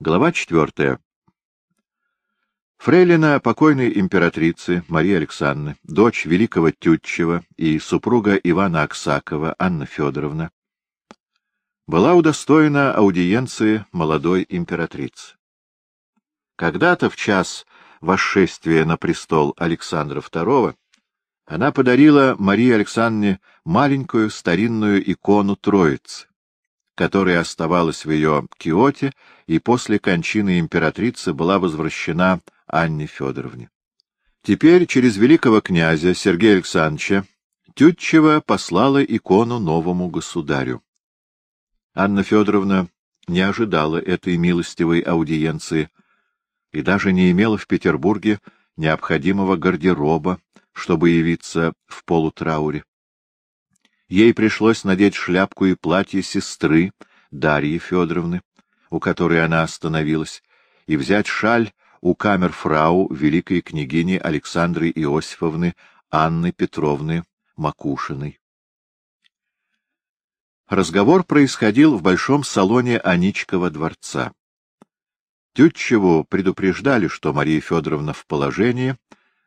Глава четвертая. Фрейлина покойной императрицы Марии Александры, дочь великого Тютчева и супруга Ивана Аксакова Анна Федоровна, была удостоена аудиенции молодой императрицы. Когда-то в час восшествия на престол Александра II она подарила Марии Александре маленькую старинную икону Троицы, которая оставалась в ее киоте и после кончины императрицы была возвращена Анне Федоровне. Теперь через великого князя Сергея Александровича Тютчева послала икону новому государю. Анна Федоровна не ожидала этой милостивой аудиенции и даже не имела в Петербурге необходимого гардероба, чтобы явиться в полутрауре. Ей пришлось надеть шляпку и платье сестры Дарьи Федоровны, у которой она остановилась, и взять шаль у камерфрау великой княгини Александры Иосифовны Анны Петровны Макушиной. Разговор происходил в большом салоне Аничкова дворца. Тютчеву предупреждали, что Мария Федоровна в положении,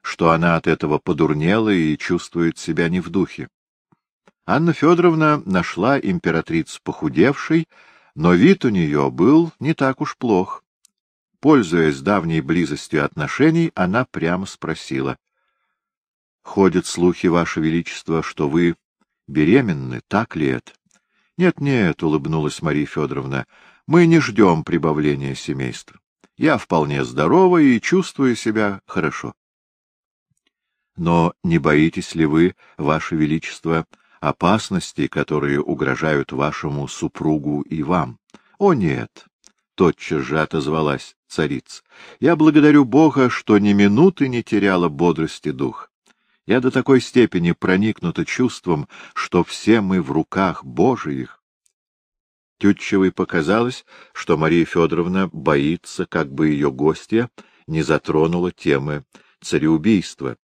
что она от этого подурнела и чувствует себя не в духе. Анна Федоровна нашла императрицу похудевшей, но вид у нее был не так уж плох. Пользуясь давней близостью отношений, она прямо спросила. — Ходят слухи, Ваше Величество, что вы беременны, так ли это? Нет, — Нет-нет, — улыбнулась Мария Федоровна, — мы не ждем прибавления семейства. Я вполне здорова и чувствую себя хорошо. — Но не боитесь ли вы, Ваше Величество, опасностей, которые угрожают вашему супругу и вам? — О, нет! — тотчас же отозвалась царица. — Я благодарю Бога, что ни минуты не теряла бодрости дух. Я до такой степени проникнута чувством, что все мы в руках Божиих. Тютчевой показалось, что Мария Федоровна боится, как бы ее гостья не затронула темы цареубийства,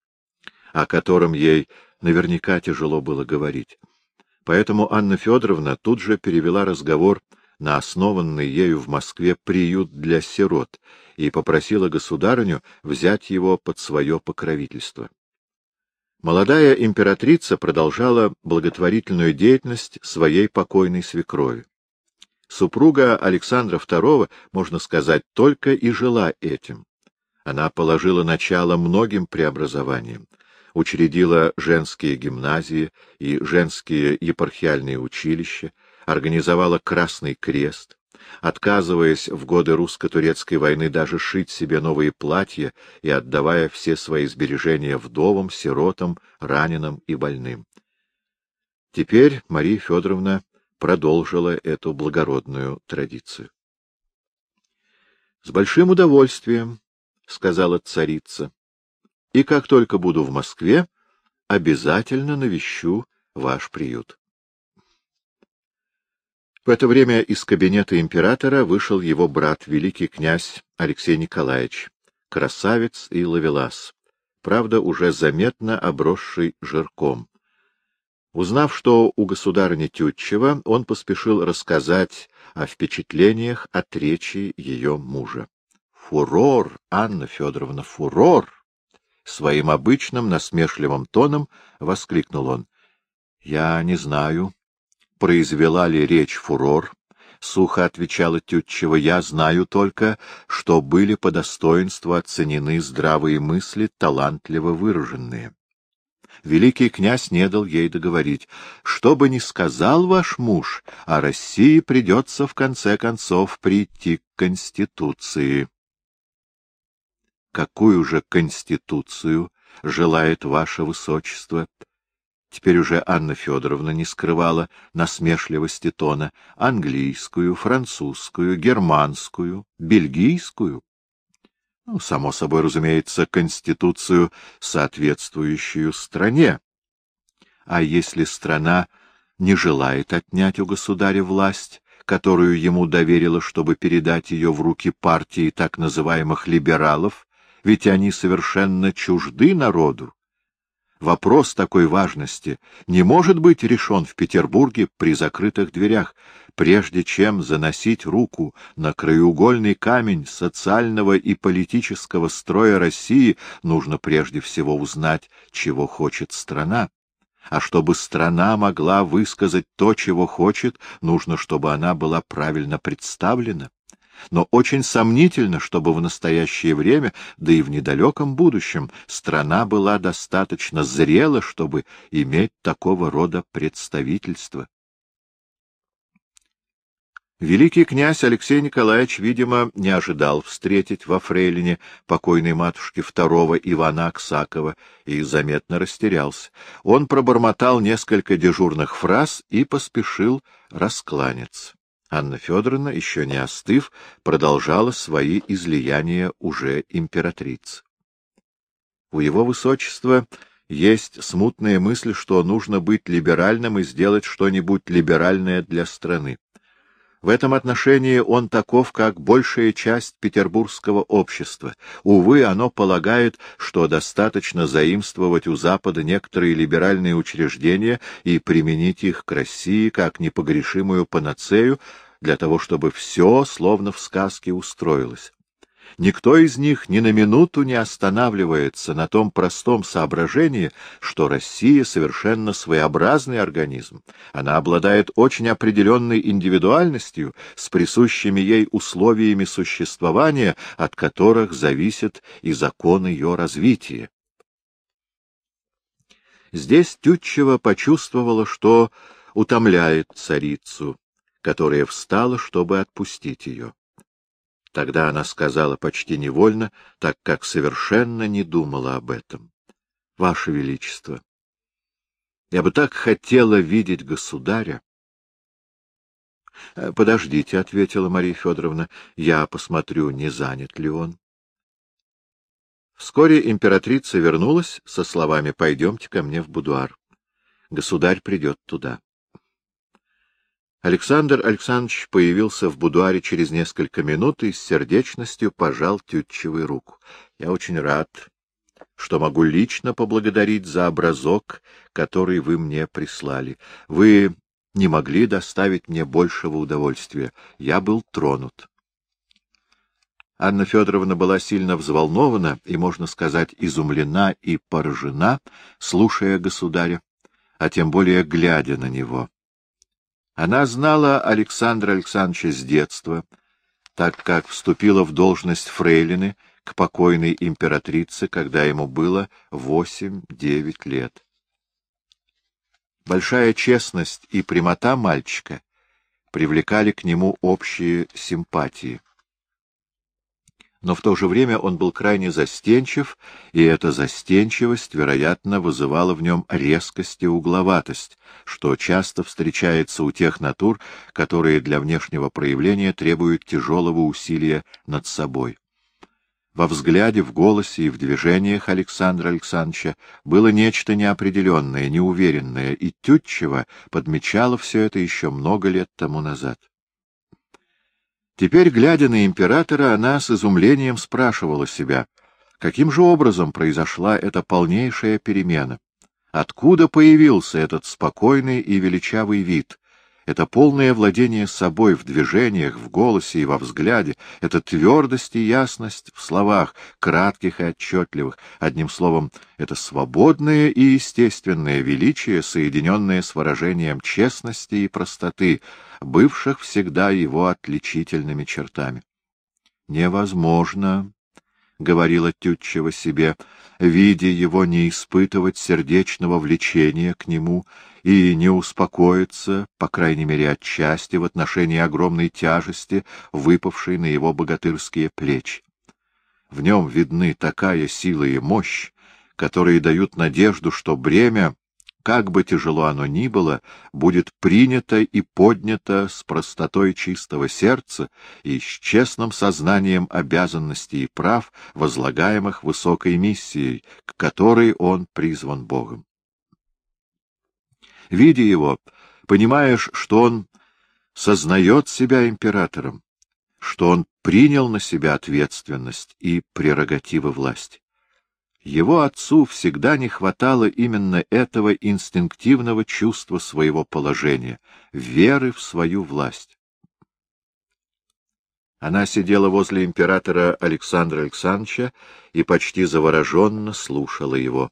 о котором ей наверняка тяжело было говорить. Поэтому Анна Федоровна тут же перевела разговор на основанный ею в Москве приют для сирот и попросила государыню взять его под свое покровительство. Молодая императрица продолжала благотворительную деятельность своей покойной свекрови. Супруга Александра II, можно сказать, только и жила этим. Она положила начало многим преобразованиям, учредила женские гимназии и женские епархиальные училища, организовала Красный Крест, отказываясь в годы русско-турецкой войны даже шить себе новые платья и отдавая все свои сбережения вдовам, сиротам, раненым и больным. Теперь Мария Федоровна продолжила эту благородную традицию. — С большим удовольствием, — сказала царица, — и как только буду в Москве, обязательно навещу ваш приют. В это время из кабинета императора вышел его брат, великий князь Алексей Николаевич, красавец и ловелас, правда, уже заметно обросший жирком. Узнав, что у государыни Тютчева, он поспешил рассказать о впечатлениях от речи ее мужа. «Фурор, Анна Федоровна, фурор!» Своим обычным насмешливым тоном воскликнул он. «Я не знаю, произвела ли речь фурор, — сухо отвечала Тютчева, — я знаю только, что были по достоинству оценены здравые мысли, талантливо выраженные. Великий князь не дал ей договорить. Что бы ни сказал ваш муж, о России придется в конце концов прийти к Конституции. Какую же Конституцию желает ваше высочество? Теперь уже Анна Федоровна не скрывала насмешливости тона. Английскую, французскую, германскую, бельгийскую. Ну, само собой, разумеется, конституцию, соответствующую стране. А если страна не желает отнять у государя власть, которую ему доверила, чтобы передать ее в руки партии так называемых либералов, ведь они совершенно чужды народу, Вопрос такой важности не может быть решен в Петербурге при закрытых дверях, прежде чем заносить руку на краеугольный камень социального и политического строя России, нужно прежде всего узнать, чего хочет страна. А чтобы страна могла высказать то, чего хочет, нужно, чтобы она была правильно представлена но очень сомнительно, чтобы в настоящее время, да и в недалеком будущем, страна была достаточно зрела, чтобы иметь такого рода представительство. Великий князь Алексей Николаевич, видимо, не ожидал встретить во Фрейлине покойной матушки второго Ивана Аксакова и заметно растерялся. Он пробормотал несколько дежурных фраз и поспешил раскланяться. Анна Федоровна, еще не остыв, продолжала свои излияния уже императриц. У его высочества есть смутная мысль, что нужно быть либеральным и сделать что-нибудь либеральное для страны. В этом отношении он таков, как большая часть петербургского общества. Увы, оно полагает, что достаточно заимствовать у Запада некоторые либеральные учреждения и применить их к России как непогрешимую панацею для того, чтобы все, словно в сказке, устроилось. Никто из них ни на минуту не останавливается на том простом соображении, что Россия совершенно своеобразный организм. Она обладает очень определенной индивидуальностью с присущими ей условиями существования, от которых зависит и закон ее развития. Здесь Тютчева почувствовала, что утомляет царицу, которая встала, чтобы отпустить ее. Тогда она сказала почти невольно, так как совершенно не думала об этом. — Ваше Величество, я бы так хотела видеть государя. — Подождите, — ответила Мария Федоровна, — я посмотрю, не занят ли он. Вскоре императрица вернулась со словами «Пойдемте ко мне в будуар. Государь придет туда». Александр Александрович появился в будуаре через несколько минут и с сердечностью пожал Тютчевой руку. — Я очень рад, что могу лично поблагодарить за образок, который вы мне прислали. Вы не могли доставить мне большего удовольствия. Я был тронут. Анна Федоровна была сильно взволнована и, можно сказать, изумлена и поражена, слушая государя, а тем более глядя на него. Она знала Александра Александровича с детства, так как вступила в должность фрейлины к покойной императрице, когда ему было восемь-девять лет. Большая честность и прямота мальчика привлекали к нему общие симпатии но в то же время он был крайне застенчив, и эта застенчивость, вероятно, вызывала в нем резкость и угловатость, что часто встречается у тех натур, которые для внешнего проявления требуют тяжелого усилия над собой. Во взгляде, в голосе и в движениях Александра Александровича было нечто неопределенное, неуверенное, и Тютчева подмечала все это еще много лет тому назад. Теперь, глядя на императора, она с изумлением спрашивала себя, каким же образом произошла эта полнейшая перемена? Откуда появился этот спокойный и величавый вид, это полное владение собой в движениях, в голосе и во взгляде, это твердость и ясность в словах, кратких и отчетливых, одним словом, это свободное и естественное величие, соединенное с выражением честности и простоты, бывших всегда его отличительными чертами. Невозможно, — говорила Тютчева себе, — видя его не испытывать сердечного влечения к нему и не успокоиться, по крайней мере отчасти, в отношении огромной тяжести, выпавшей на его богатырские плечи. В нем видны такая сила и мощь, которые дают надежду, что бремя, как бы тяжело оно ни было, будет принято и поднято с простотой чистого сердца и с честным сознанием обязанностей и прав, возлагаемых высокой миссией, к которой он призван Богом. Видя его, понимаешь, что он сознает себя императором, что он принял на себя ответственность и прерогативы власти. Его отцу всегда не хватало именно этого инстинктивного чувства своего положения, веры в свою власть. Она сидела возле императора Александра Александровича и почти завороженно слушала его.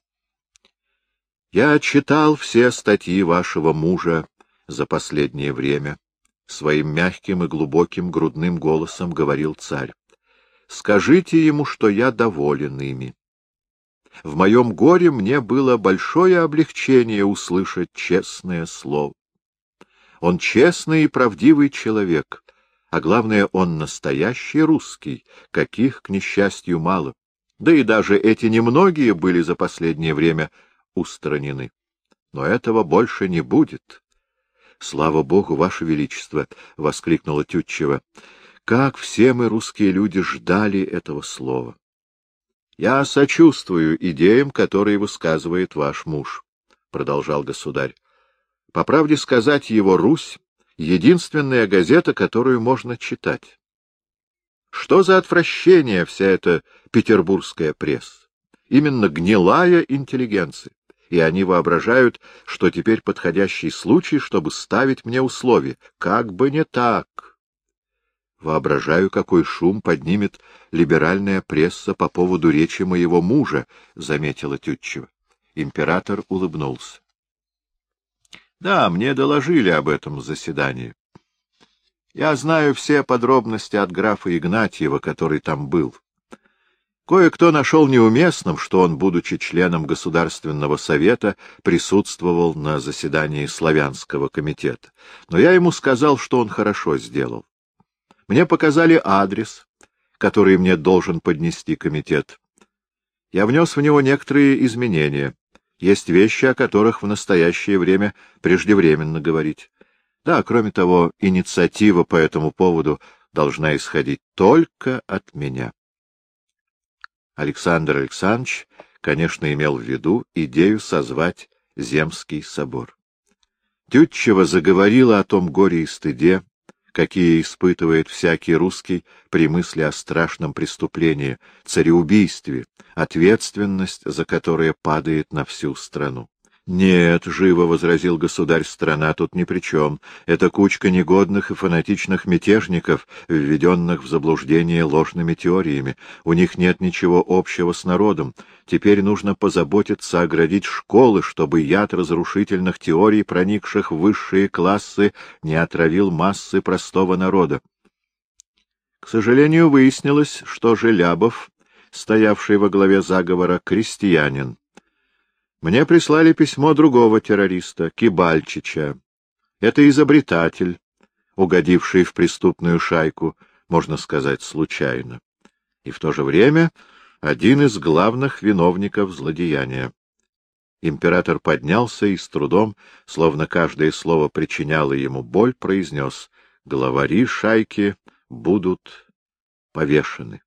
— Я читал все статьи вашего мужа за последнее время, — своим мягким и глубоким грудным голосом говорил царь. — Скажите ему, что я доволен ими. В моем горе мне было большое облегчение услышать честное слово. Он честный и правдивый человек, а главное, он настоящий русский, каких, к несчастью, мало. Да и даже эти немногие были за последнее время устранены. Но этого больше не будет. — Слава Богу, Ваше Величество! — воскликнула Тютчева. — Как все мы, русские люди, ждали этого слова! — Я сочувствую идеям, которые высказывает ваш муж, — продолжал государь. — По правде сказать, его Русь — единственная газета, которую можно читать. Что за отвращение вся эта петербургская пресса? Именно гнилая интеллигенция. И они воображают, что теперь подходящий случай, чтобы ставить мне условия. Как бы не так. Воображаю, какой шум поднимет либеральная пресса по поводу речи моего мужа, — заметила Тютчева. Император улыбнулся. — Да, мне доложили об этом заседании. Я знаю все подробности от графа Игнатьева, который там был. Кое-кто нашел неуместным, что он, будучи членом Государственного совета, присутствовал на заседании Славянского комитета. Но я ему сказал, что он хорошо сделал. Мне показали адрес, который мне должен поднести комитет. Я внес в него некоторые изменения. Есть вещи, о которых в настоящее время преждевременно говорить. Да, кроме того, инициатива по этому поводу должна исходить только от меня. Александр Александрович, конечно, имел в виду идею созвать Земский собор. Тютчева заговорила о том горе и стыде, какие испытывает всякий русский при мысли о страшном преступлении, цареубийстве, ответственность за которое падает на всю страну. «Нет», — живо возразил государь, — «страна тут ни при чем. Это кучка негодных и фанатичных мятежников, введенных в заблуждение ложными теориями. У них нет ничего общего с народом. Теперь нужно позаботиться оградить школы, чтобы яд разрушительных теорий, проникших в высшие классы, не отравил массы простого народа». К сожалению, выяснилось, что Желябов, стоявший во главе заговора, крестьянин. Мне прислали письмо другого террориста, Кибальчича. Это изобретатель, угодивший в преступную шайку, можно сказать, случайно. И в то же время один из главных виновников злодеяния. Император поднялся и с трудом, словно каждое слово причиняло ему боль, произнес «Главари шайки будут повешены».